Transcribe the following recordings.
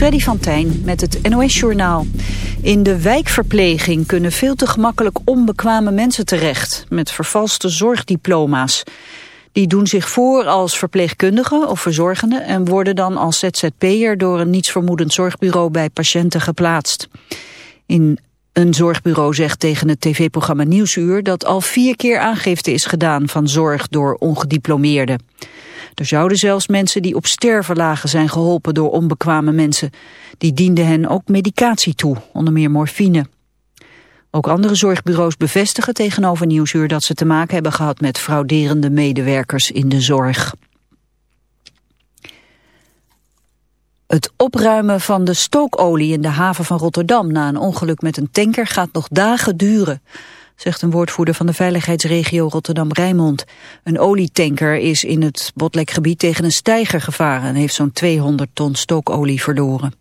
Freddy van Tijn met het NOS-journaal. In de wijkverpleging kunnen veel te gemakkelijk onbekwame mensen terecht... met vervalste zorgdiploma's. Die doen zich voor als verpleegkundige of verzorgende... en worden dan als ZZP'er door een nietsvermoedend zorgbureau bij patiënten geplaatst. In een zorgbureau zegt tegen het tv-programma Nieuwsuur... dat al vier keer aangifte is gedaan van zorg door ongediplomeerden. Er zouden zelfs mensen die op sterven lagen zijn geholpen door onbekwame mensen. Die dienden hen ook medicatie toe, onder meer morfine. Ook andere zorgbureaus bevestigen tegenover Nieuwsuur dat ze te maken hebben gehad met frauderende medewerkers in de zorg. Het opruimen van de stookolie in de haven van Rotterdam na een ongeluk met een tanker gaat nog dagen duren zegt een woordvoerder van de veiligheidsregio Rotterdam-Rijnmond. Een olietanker is in het Botlekgebied tegen een steiger gevaren en heeft zo'n 200 ton stookolie verloren.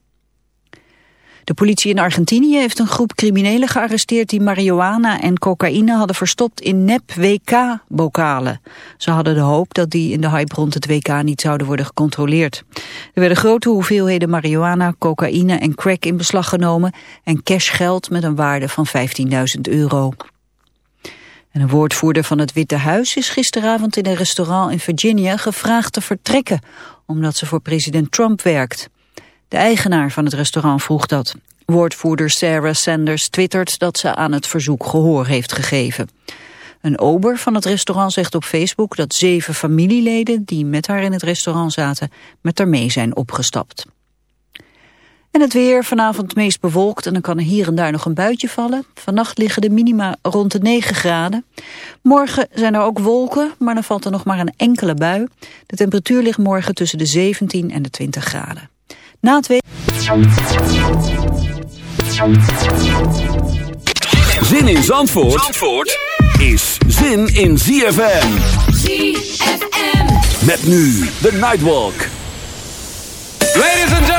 De politie in Argentinië heeft een groep criminelen gearresteerd die marihuana en cocaïne hadden verstopt in nep-WK-bokalen. Ze hadden de hoop dat die in de hype rond het WK niet zouden worden gecontroleerd. Er werden grote hoeveelheden marihuana, cocaïne en crack in beslag genomen en cashgeld met een waarde van 15.000 euro. En een woordvoerder van het Witte Huis is gisteravond in een restaurant in Virginia gevraagd te vertrekken, omdat ze voor president Trump werkt. De eigenaar van het restaurant vroeg dat. Woordvoerder Sarah Sanders twittert dat ze aan het verzoek gehoor heeft gegeven. Een ober van het restaurant zegt op Facebook dat zeven familieleden die met haar in het restaurant zaten met haar mee zijn opgestapt. En het weer vanavond meest bewolkt en dan kan er hier en daar nog een buitje vallen. Vannacht liggen de minima rond de 9 graden. Morgen zijn er ook wolken, maar dan valt er nog maar een enkele bui. De temperatuur ligt morgen tussen de 17 en de 20 graden. Na het week... Zin in Zandvoort, Zandvoort is zin in ZFM. ZFM. Met nu de Nightwalk. Ladies and gentlemen.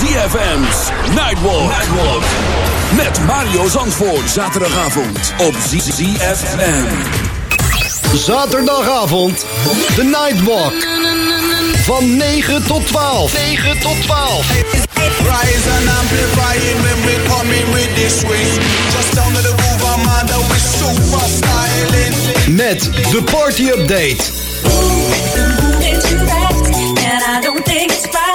ZFM's Nightwalk. Nightwalk. Met Mario Zandvoort. Zaterdagavond op ZFM. Zaterdagavond. De Nightwalk. Van 9 tot 12. 9 tot 12. Rise and amplify it when we come in with this swing. Just down to the groove, I'm under with super styling. Met de party update.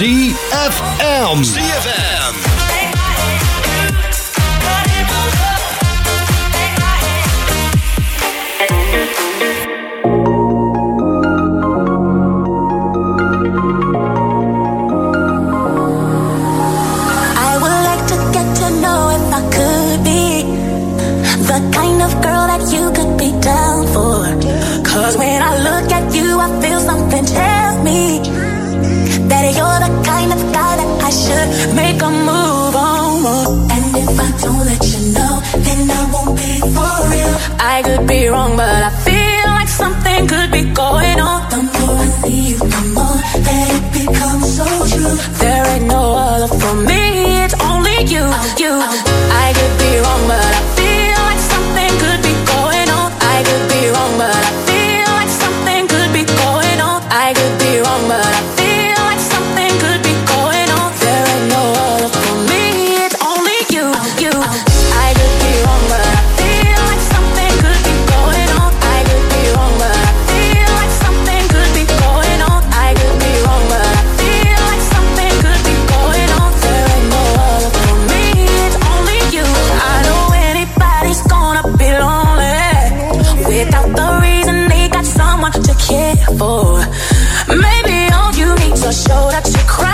ZFM. ZFM. Could be wrong, but I showed up to cry.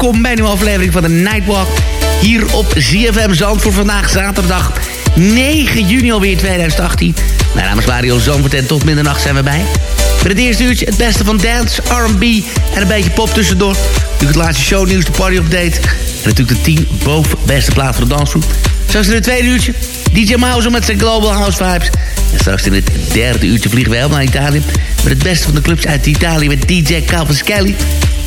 Welkom bij een nieuwe aflevering van de Nightwalk. Hier op ZFM Zandvoort vandaag zaterdag 9 juni alweer 2018. Mijn naam is Mario Zandvoort en tot middernacht zijn we bij. Met het eerste uurtje het beste van dance, R&B en een beetje pop tussendoor. Natuurlijk het laatste shownieuws, de party update. En natuurlijk de 10 boven beste plaats voor de dansgroep. Zoals in het tweede uurtje DJ Mouse met zijn Global House Vibes. En straks in het derde uurtje vliegen we helemaal naar Italië... met het beste van de clubs uit Italië met DJ Calvin Kelly...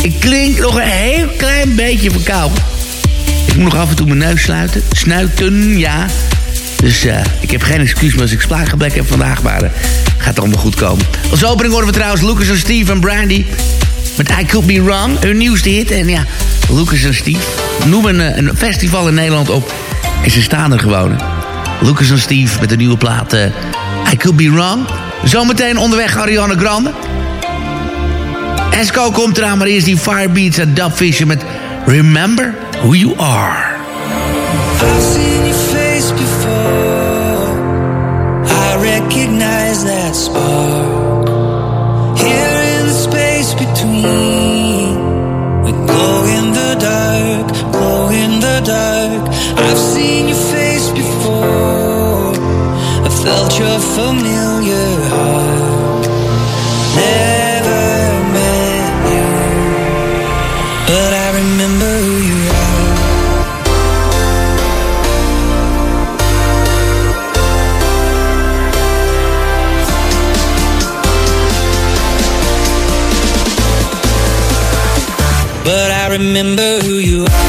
Ik klink nog een heel klein beetje verkouden. Ik moet nog af en toe mijn neus sluiten. Snuiten, ja. Dus uh, ik heb geen excuus meer als ik slaaggebrek heb vandaag. Maar uh, gaat allemaal goed komen. Als opening horen we trouwens Lucas en Steve en Brandy. Met I Could Be Wrong, hun nieuwste hit. En ja, Lucas en Steve noemen een, een festival in Nederland op. En ze staan er gewoon. Lucas en Steve met een nieuwe plaat I Could Be Wrong. Zometeen onderweg Ariana Grande. Esco komt eraan, maar eerst die Firebeats en Dubfisher met Remember Who You Are. I've seen your face before I recognize that spark Here in the space between We glow in the dark, glow in the dark I've seen your face felt your familiar heart Never remember who you are. So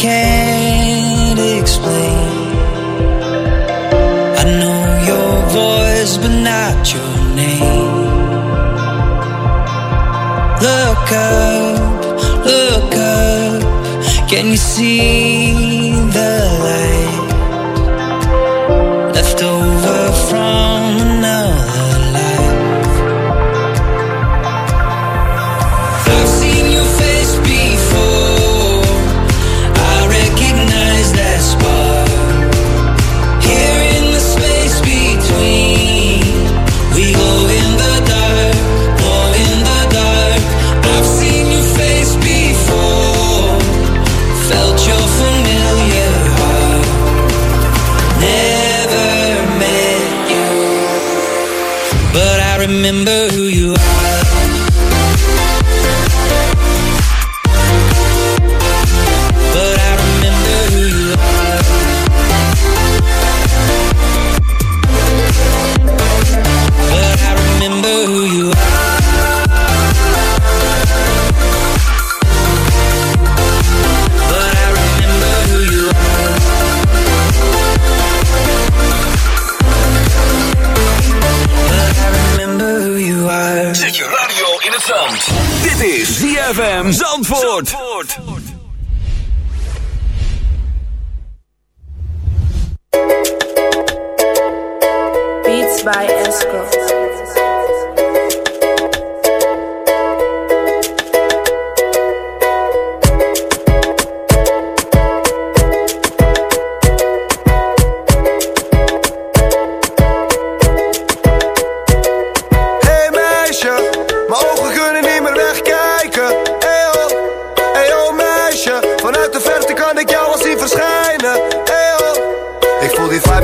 can't explain. I know your voice, but not your name. Look up, look up. Can you see remember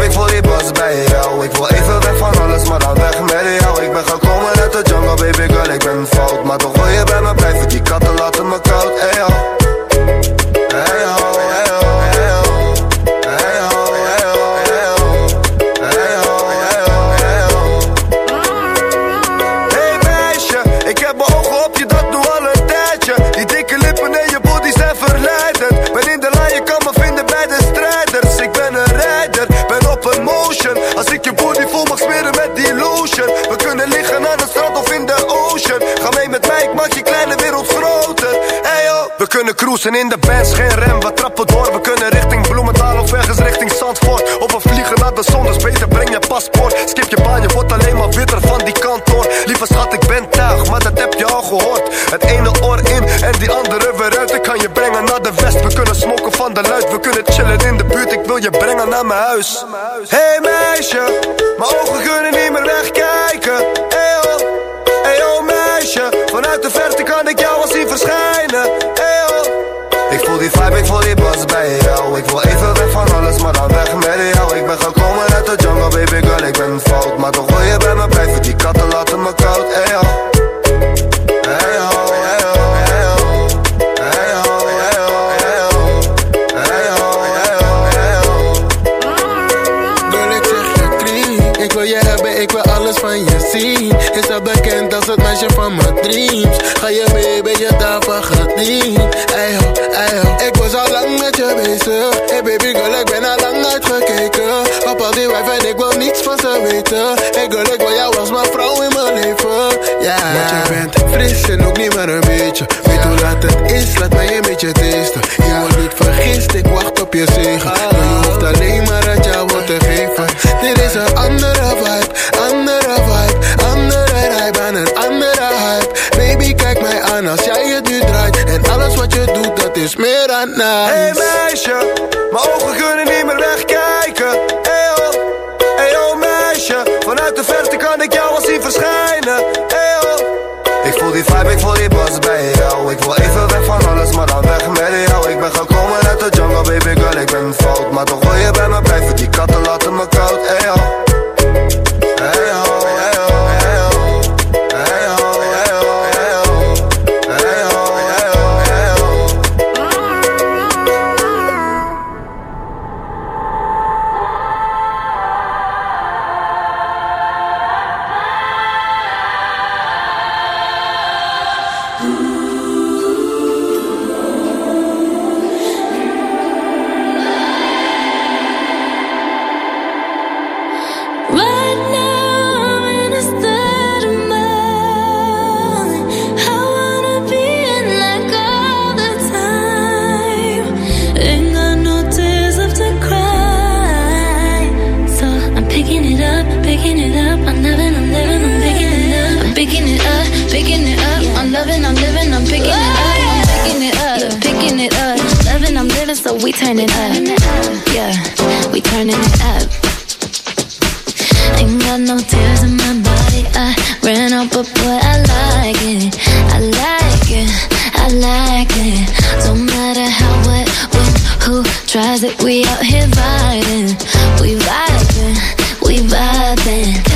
Ik voel je brengen naar mijn huis. Ik wil ik bij jou als mijn vrouw in mijn leven. Ja. Yeah. Want je bent fris en ook niet maar een beetje. Weet hoe laat het is, laat mij een beetje testen. Je wordt niet vergist, ik wacht op je zegen. Maar je hoeft alleen maar het jou wordt te geven. Dit is een andere vibe, andere vibe, andere vibe aan een andere hype. Baby, kijk mij aan als jij het nu draait. En alles wat je doet, dat is meer dan nice. Hey meisje, mijn ogen kunnen niet meer wegkijken. Vanuit de verte kan ik jou al zien verschijnen. Hey. Oh. Ik voel die vibe, ik voel die buzz bij jou. Ik wil even weg van alles, maar dan weg met jou. Ik ben gekomen uit de jungle, baby girl, ik ben fout. Maar toch wil je bij me blijven, die katten laten me koud. Hey. Oh. like it, I like it, I like it. Don't matter how, what, when, who tries it, we out here vibing, we vibing, we vibing.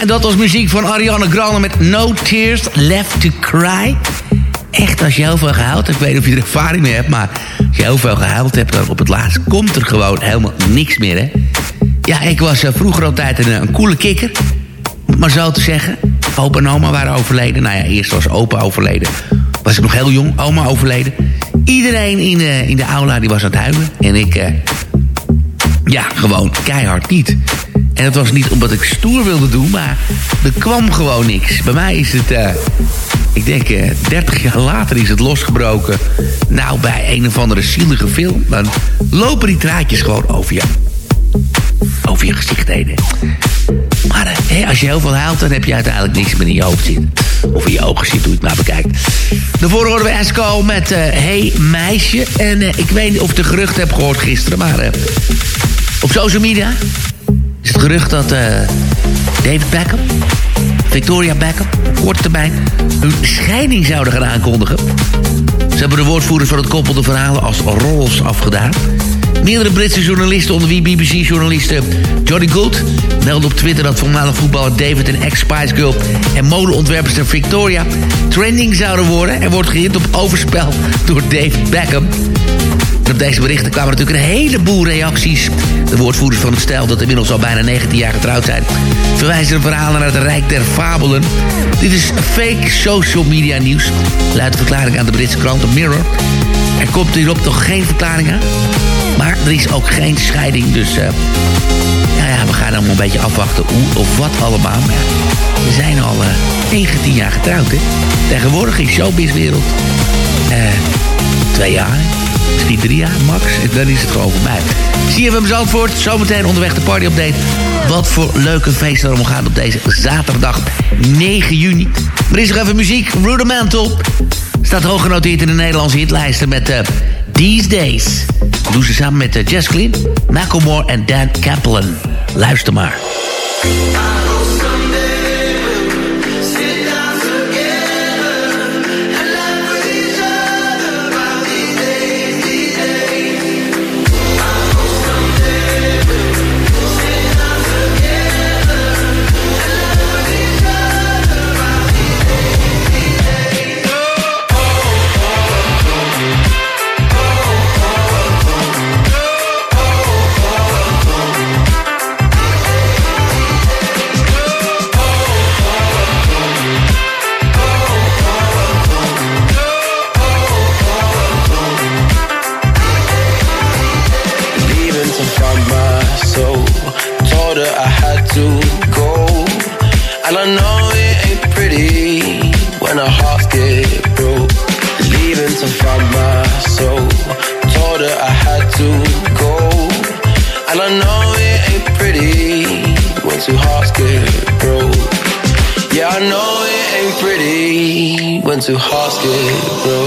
en dat was muziek van Ariana Grande met No Tears Left to Cry. Echt, als je heel veel gehuild hebt, ik weet niet of je er ervaring mee hebt... maar als je heel veel gehuild hebt, dan op het laatst komt er gewoon helemaal niks meer, hè? Ja, ik was uh, vroeger altijd een, een coole kikker, maar zo te zeggen. Opa en oma waren overleden. Nou ja, eerst was opa overleden. Was ik nog heel jong, oma overleden. Iedereen in in de aula die was aan het huilen. En ik, uh, ja, gewoon keihard niet. En dat was niet omdat ik stoer wilde doen, maar er kwam gewoon niks. Bij mij is het, uh, ik denk uh, 30 jaar later is het losgebroken. Nou, bij een of andere zielige film. Dan lopen die draadjes gewoon over je, over je gezicht heen. Maar hey, als je heel veel huilt, dan heb je uiteindelijk niks meer in je hoofd zitten. Of in je ogen zit, hoe je het maar bekijkt. Daarvoor horen we Esco met Hey Meisje. En ik weet niet of je de gerucht hebt gehoord gisteren, maar op social media is het gerucht dat David Beckham, Victoria Beckham, korte termijn, hun scheiding zouden gaan aankondigen. Ze hebben de woordvoerders van het koppel de verhalen als rollers afgedaan. Meerdere Britse journalisten, onder wie BBC-journaliste Johnny Gould... meldde op Twitter dat voormalig voetballer David en ex-Spice Girl... en modeontwerpster Victoria trending zouden worden. Er wordt gehint op overspel door David Beckham. Op deze berichten kwamen natuurlijk een heleboel reacties. De woordvoerders van het stijl, dat inmiddels al bijna 19 jaar getrouwd zijn... verwijzen de verhalen naar het Rijk der Fabelen. Dit is fake social media nieuws. Luidt de verklaring aan de Britse krant The Mirror. Er komt hierop toch geen verklaring aan? Maar er is ook geen scheiding, dus... Nou ja, we gaan allemaal een beetje afwachten hoe of wat allemaal. We zijn al uh, 19 jaar getrouwd, hè. Tegenwoordig in showbizwereld. Uh, twee jaar, misschien drie jaar max. Dan is het gewoon voorbij. CFM Zandvoort, zometeen onderweg de party update. Wat voor leuke feesten er allemaal gaan op deze zaterdag 9 juni. Maar is nog even muziek, Rudimental. Staat hoog genoteerd in de Nederlandse hitlijsten met... Uh, These Days. Dat doen ze samen met uh, Jess Glynn, Macklemore en Dan Kaplan. Luister maar. to hearts get broken.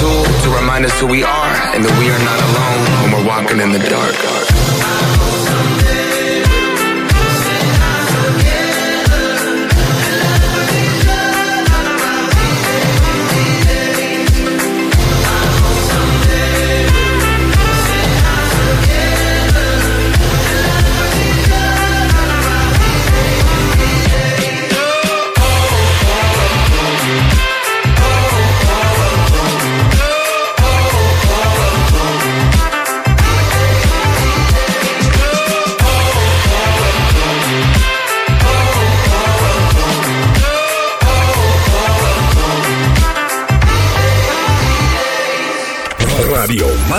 Tool to remind us who we are, and that we are not alone when we're walking in the dark.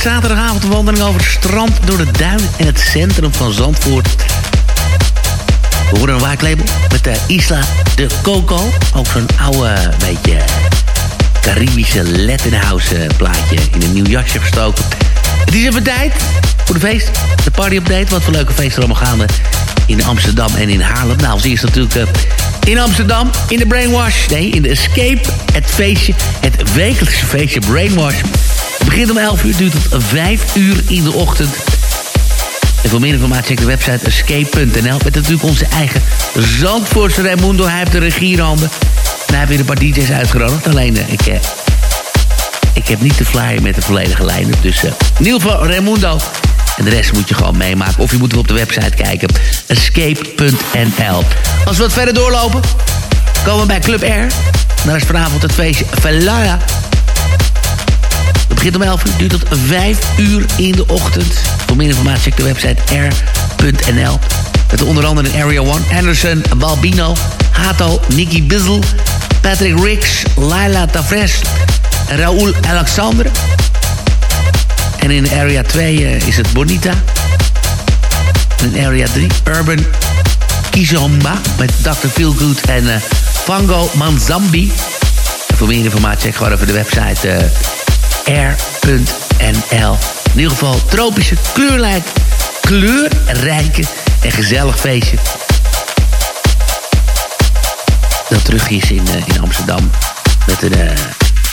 Zaterdagavond een wandeling over het strand... door de duinen en het centrum van Zandvoort. We horen een waaklabel met de Isla de Coco. Ook zo'n oude, beetje Caribische Latin eh, plaatje in een nieuw jasje gestoken. Het is even tijd voor de feest, de party update. Wat voor leuke feesten er allemaal gaande in Amsterdam en in Haarlem. Nou, als eerst natuurlijk eh, in Amsterdam, in de Brainwash. Nee, in de Escape, het feestje, het wekelijkse feestje Brainwash. Begint om 11 uur, duurt tot 5 uur in de ochtend. En voor meer informatie check de website escape.nl. Met natuurlijk onze eigen Zandvoortse Raimundo. Hij heeft de regie in handen. En hij heeft weer een paar DJ's uitgenodigd. Alleen, eh, ik, eh, ik heb niet de flyer met de volledige line-up. Dus eh, in ieder geval Raimundo. En de rest moet je gewoon meemaken. Of je moet op de website kijken. Escape.nl Als we wat verder doorlopen, komen we bij Club Air. Daar is vanavond het feestje Velaya. Begint om 11 uur, duurt tot 5 uur in de ochtend. Voor meer informatie check de website air.nl. Met onder andere in Area 1 Anderson, Balbino, Hato, Nicky Bizzle, Patrick Ricks, Laila Tavres, Raoul Alexandre. En in Area 2 uh, is het Bonita. En in Area 3 Urban Kizomba met Dr. Feelgood en uh, Fango Manzambi. Voor meer informatie check gewoon even de website uh, air.nl. In ieder geval tropische, kleurrijk, kleurrijke en gezellig feestje. Dat terug is in, uh, in Amsterdam met een uh,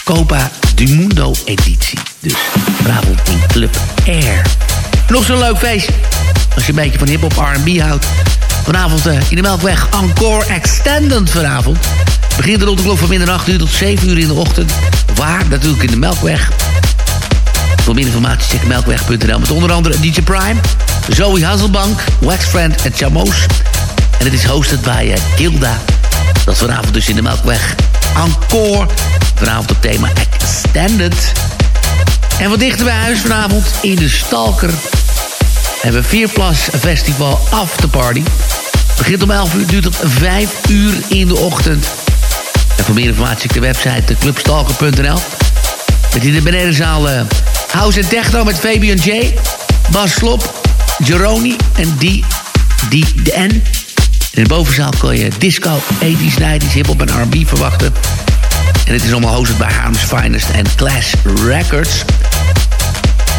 Copa du Mundo editie. Dus vanavond in Club Air. Nog zo'n leuk feest. Als je een beetje van hip-hop RB houdt. Vanavond uh, in de Melkweg Encore Extended vanavond. Begint rond de klok van middernacht uur tot 7 uur in de ochtend. Waar? Natuurlijk in de Melkweg. Voor meer informatie check melkweg.nl. Met onder andere DJ Prime, Zoe Hasselbank, Waxfriend en Chamos. En het is hosted bij uh, Gilda. Dat is vanavond dus in de Melkweg Encore. Vanavond op thema Extended. En wat dichter bij huis vanavond in de Stalker. Hebben Vierplas Festival Afterparty. Begint om 11 uur, duurt tot 5 uur in de ochtend. En voor meer informatie check de website clubstalker.nl. Met in de benedenzaal uh, House en Techno met Fabian J. Bas Slop, Jeroni en die, die, de N. In de bovenzaal kun je disco, 80s, 90s, hip-hop en R&B verwachten. En het is allemaal hosted bij Harm's Finest en Clash Records.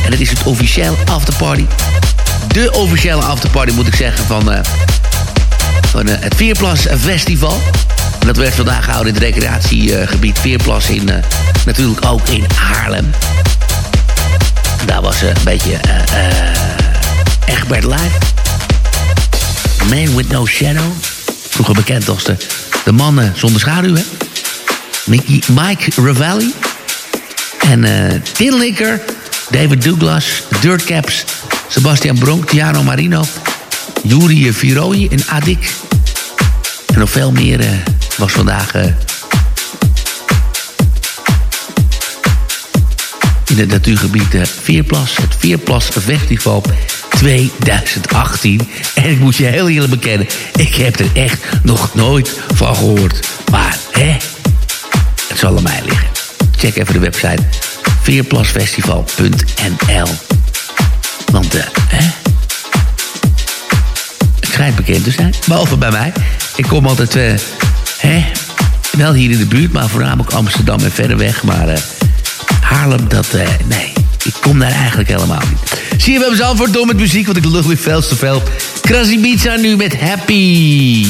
En het is het officieel afterparty. De officiële afterparty moet ik zeggen van, uh, van uh, het Veerplas Festival. Dat werd vandaag gehouden in het recreatiegebied Veerplas in, natuurlijk ook in Haarlem. Daar was een beetje Egbert Live. Man with no shadow. Vroeger bekend als de, de zonder schaduw, hè? Mickey, Mike Ravelli. En uh, Tin Licker, David Douglas, Dirtcaps, Sebastian Bronk, Tiano Marino, Yuri Viroi en Adik. En nog veel meer uh, was vandaag uh, in het natuurgebied uh, Veerplas. Het Veerplas Festival 2018. En ik moet je heel eerlijk bekennen, ik heb er echt nog nooit van gehoord. Maar, hè, het zal aan mij liggen. Check even de website veerplasfestival.nl Want, uh, hè? Het schijnt bekend te zijn, behalve bij mij. Ik kom altijd, uh, hè, wel hier in de buurt, maar voornamelijk Amsterdam en verder weg. Maar uh, Haarlem, dat, uh, nee, ik kom daar eigenlijk helemaal niet. Zie je, ze antwoord door met muziek, want ik lul weer veel te veel. Krasibica nu met Happy.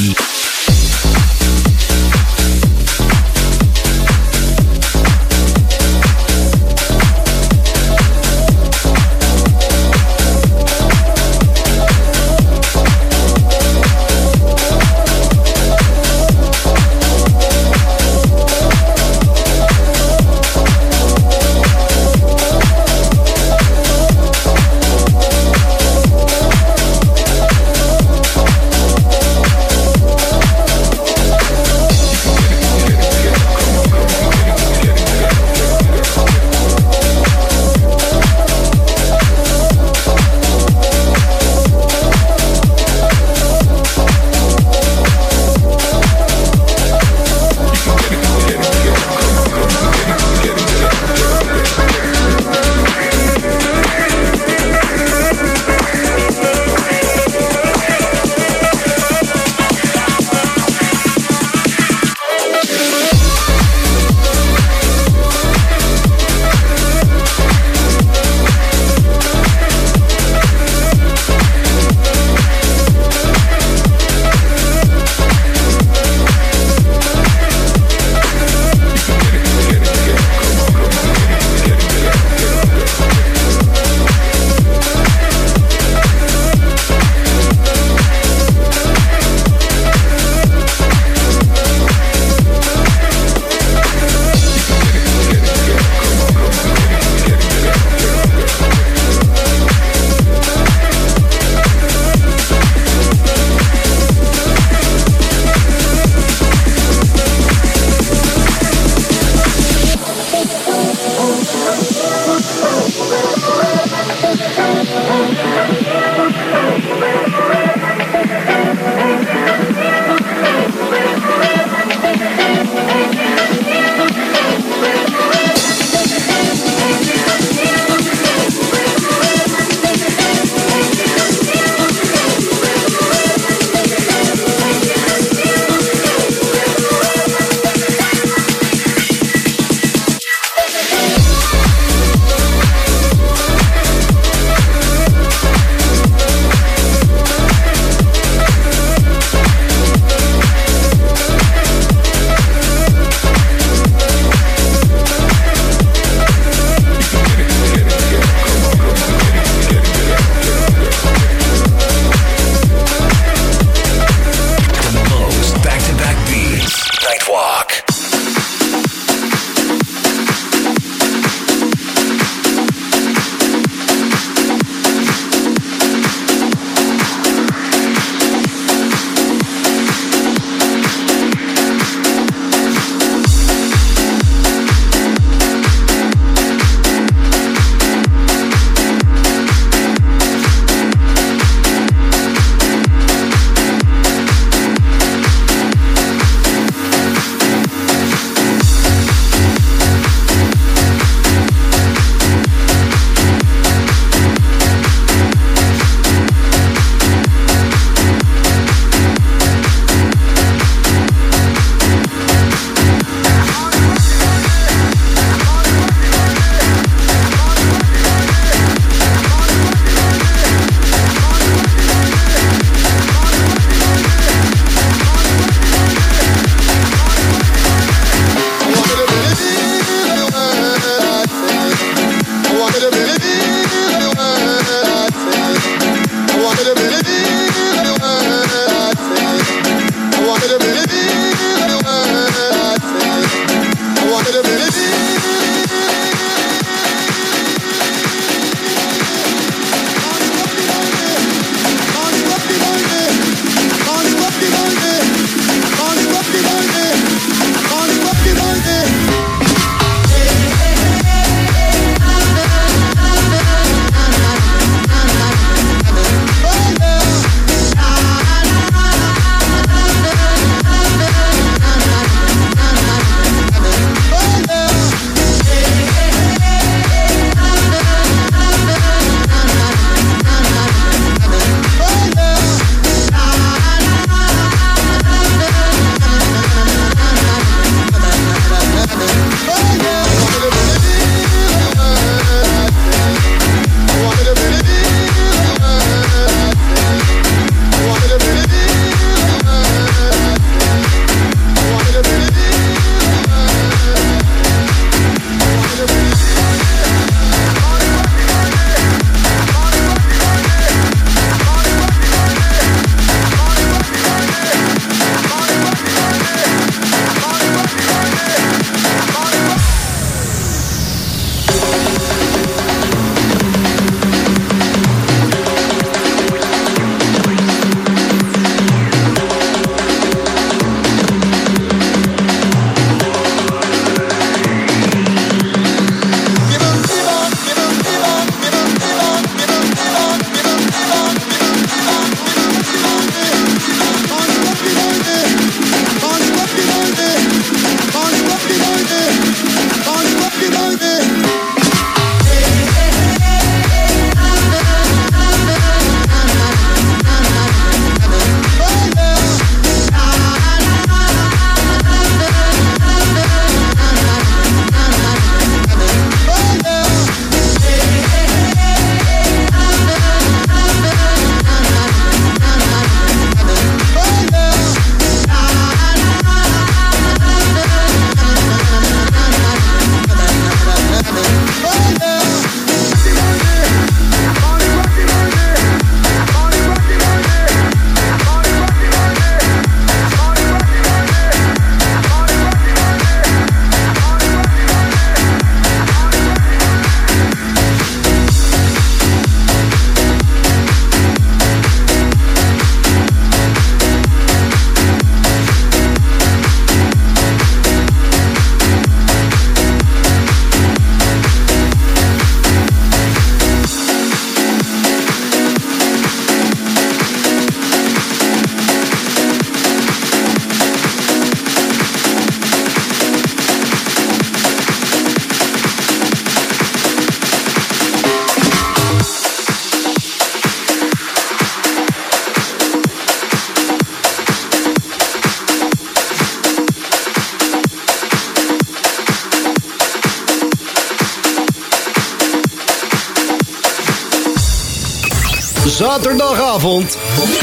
Zaterdagavond,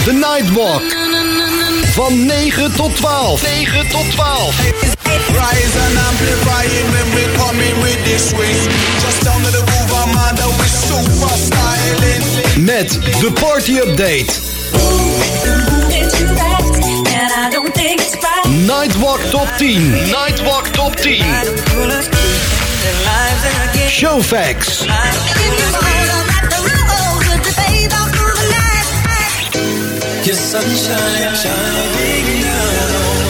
de Nightwalk. Van 9 tot 12. 9 tot 12. Rise and amplify it when we come in with this swing. Just down to the groove, I'm super styling. Met de party update. Nightwalk top 10. Nightwalk top 10. Showfax.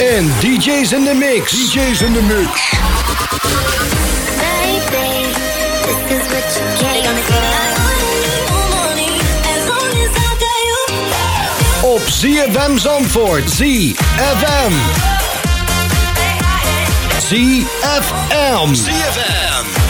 En DJ's in the mix. DJ's in the mix. Op ZFM Zandvoort. ZFM. ZFM. ZFM.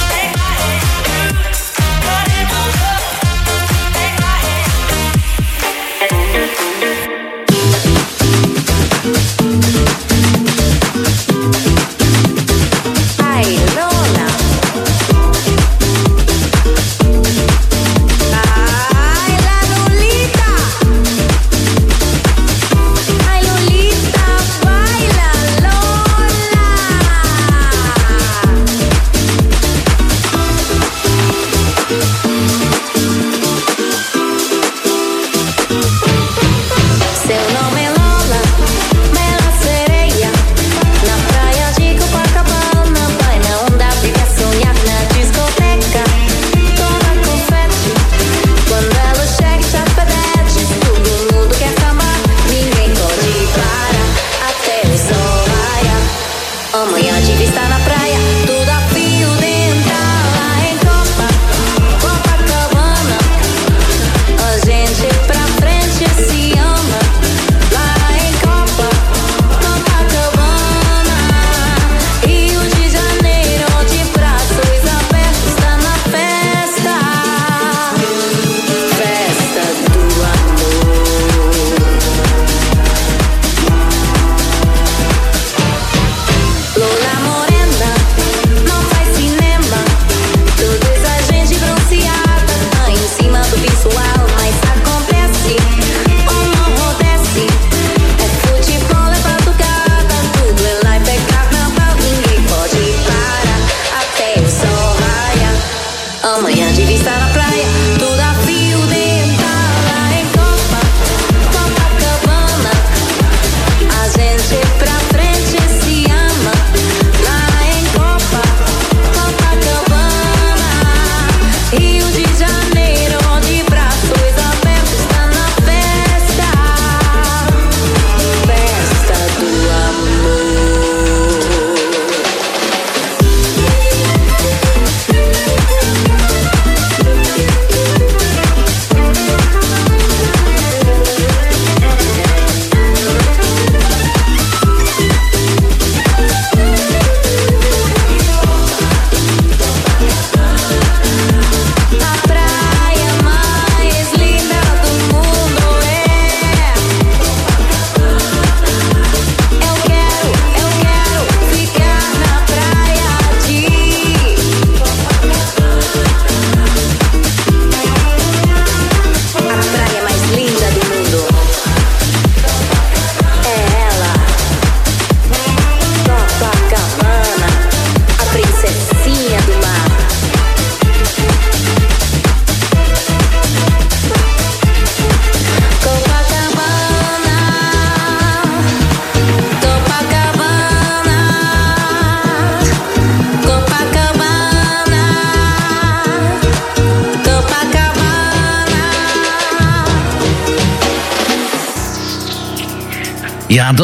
Oh my god.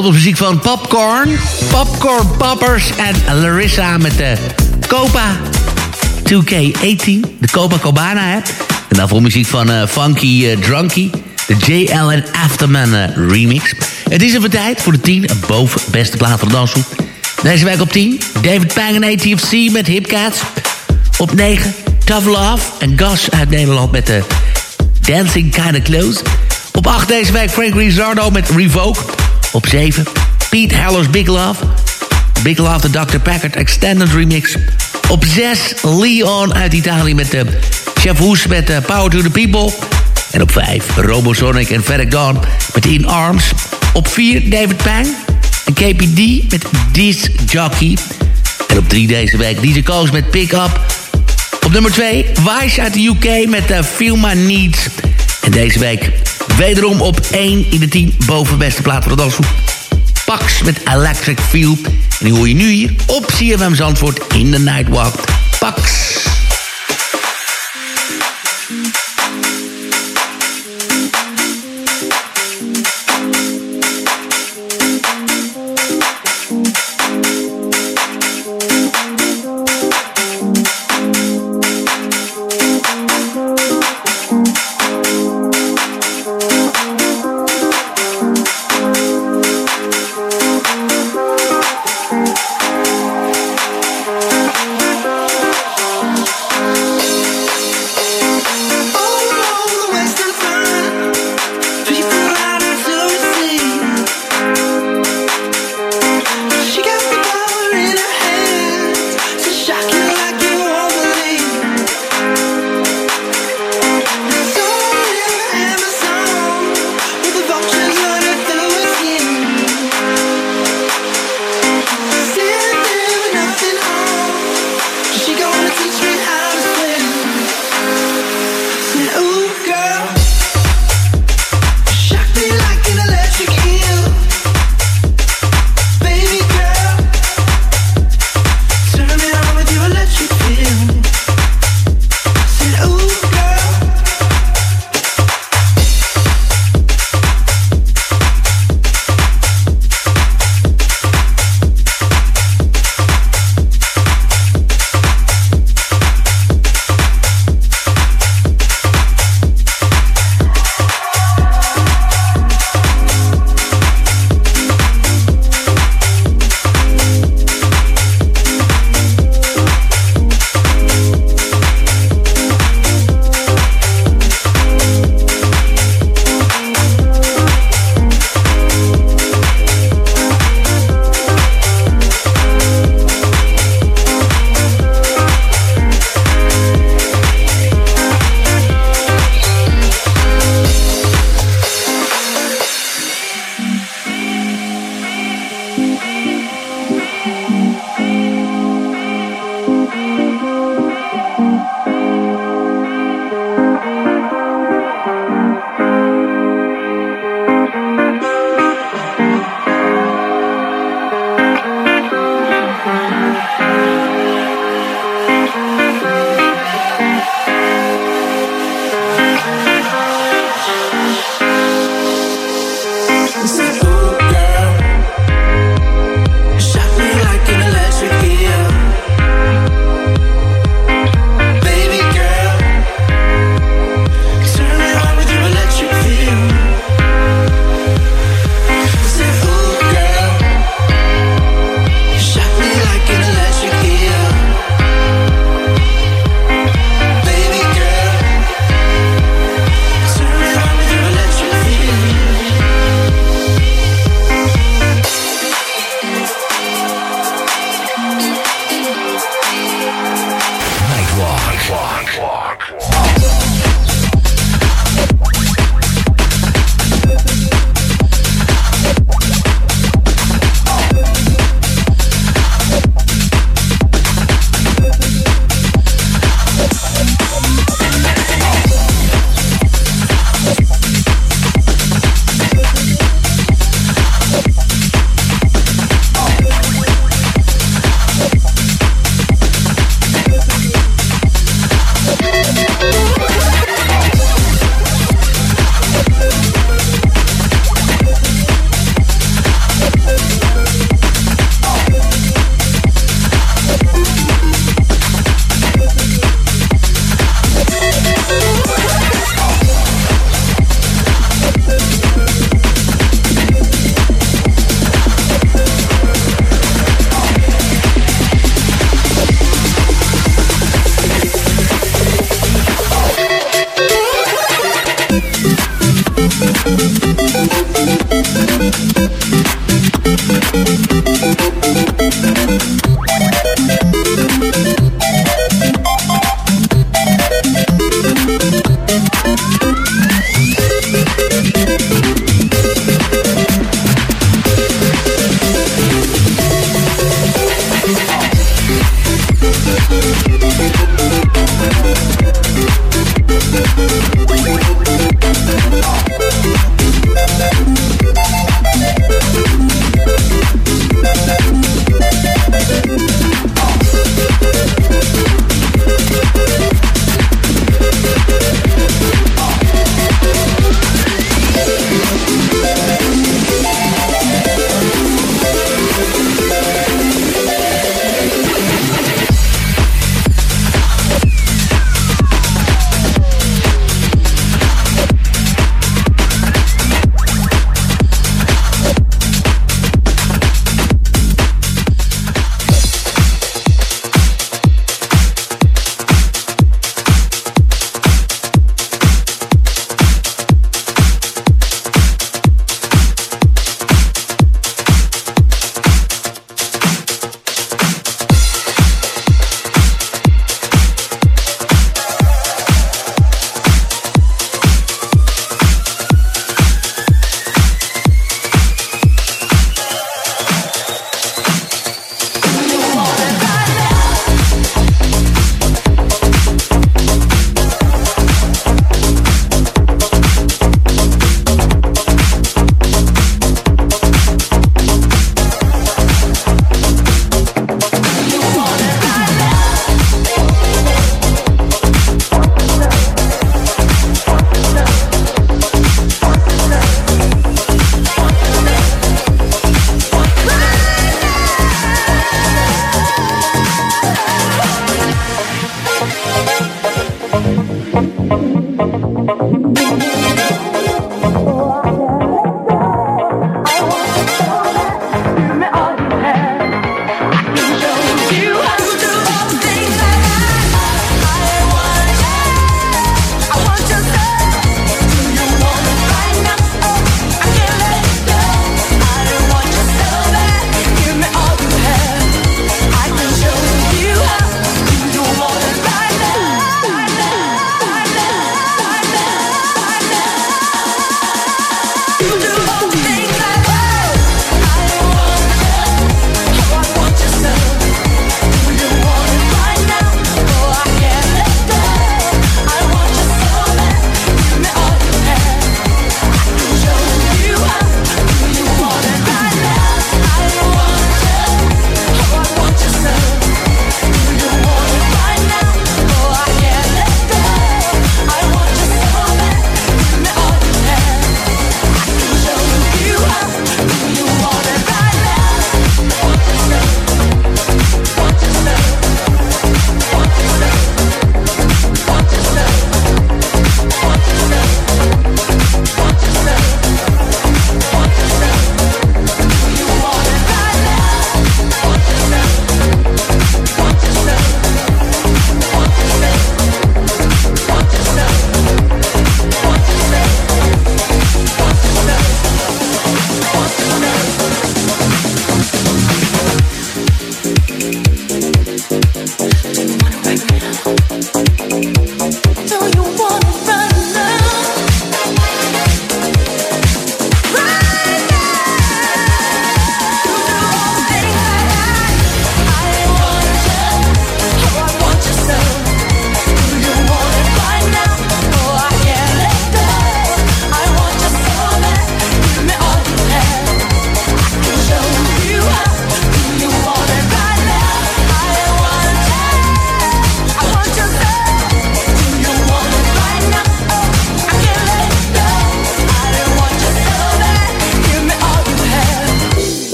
Was muziek van Popcorn. Popcorn Poppers en Larissa met de Copa 2K18. De Copacabana, hè. En daarvoor muziek van eh, Funky eh, Drunky. De JL en Afterman eh, remix. Het is even tijd voor de 10 boven beste plaat van de. Deze week op 10. David Pang en ATFC met Hipcats. Op 9. Tough Love en Gas uit Nederland met de Dancing Kinda Close. Op 8 deze week Frank Rizzardo met Revoke. Op 7 Pete Heller's Big Love. Big Love, de Dr. Packard Extended Remix. Op 6 Leon uit Italië met de Chef Hoes met de Power to the People. En op 5 Robosonic en Ferric Dawn met In Arms. Op 4 David Pang en KPD met This Jockey. En op 3 deze week DJ Koos met Pick Up. Op nummer 2 Wise uit de UK met uh, Feel My Needs. En deze week wederom op 1 in de 10 bovenbeste plaat voor de dansgroep. Pax met Electric Feel. En die hoor je nu hier op CFM Zandvoort in de Nightwalk. Pax.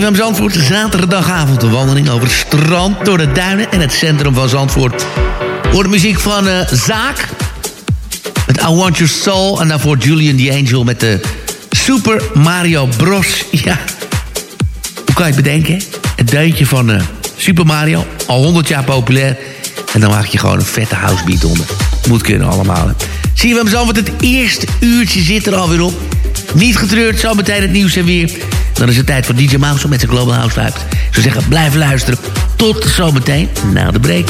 CFM Zandvoort, zaterdagavond een wandeling over het strand, door de duinen en het centrum van Zandvoort. Voor de muziek van uh, Zaak, met I Want Your Soul. En daarvoor Julian the Angel met de Super Mario Bros. Ja, hoe kan je het bedenken? Het deuntje van uh, Super Mario, al 100 jaar populair. En dan maak je gewoon een vette housebeat onder. Moet kunnen allemaal. Zie hem zo, het eerste uurtje zit er alweer op. Niet getreurd, zometeen het nieuws en weer. Dan is het tijd voor DJ Mouse met zijn Global House Vibes. Ik zeggen, blijf luisteren. Tot zometeen, na de break.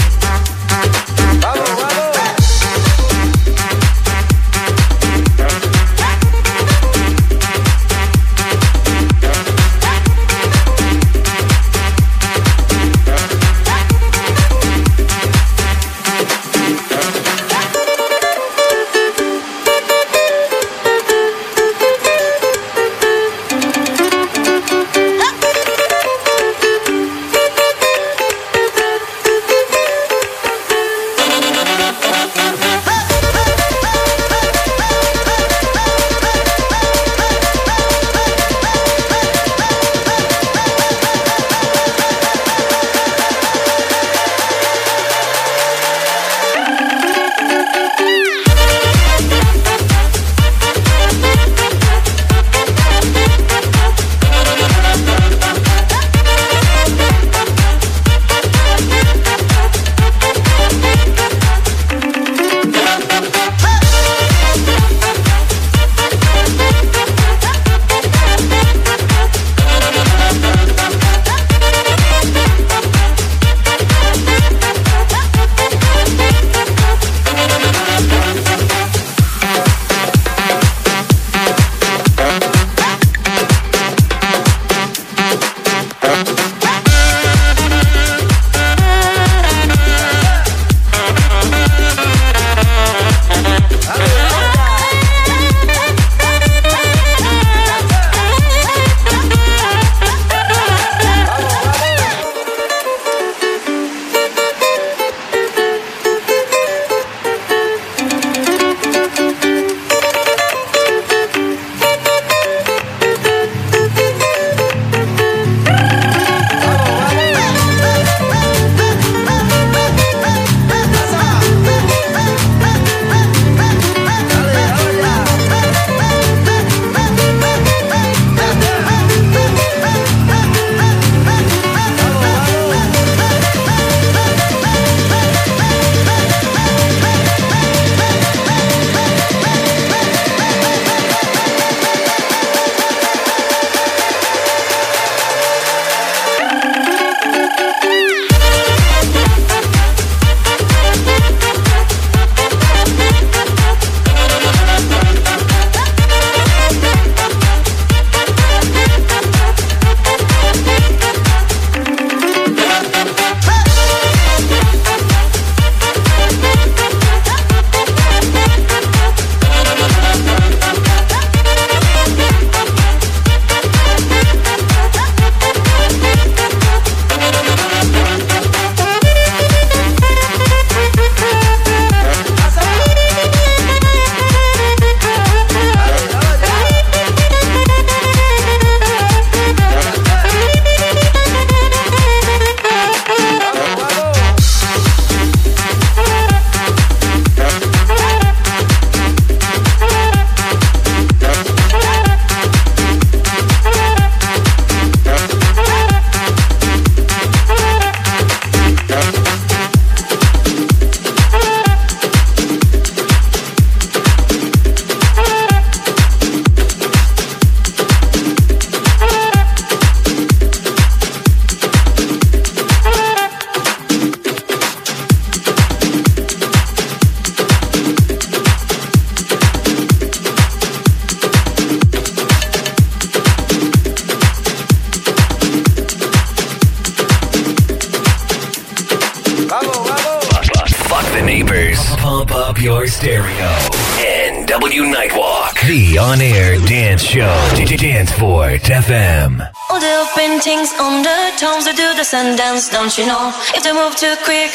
Don't? If they move too quick,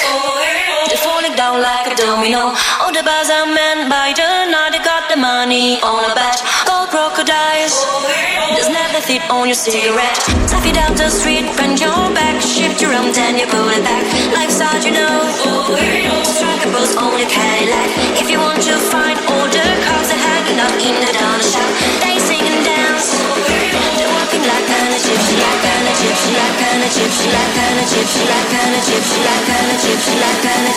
they're falling down like a domino. All the bars are men by the night, they got the money on a bet. Gold crocodiles. There's never fit on your cigarette. Tap it down the street, bend your back, shift your arm, then you pull it back. Life's hard, you know. Strike a pose on your Cadillac. If you want to find all the cars that hanging out in the down shop,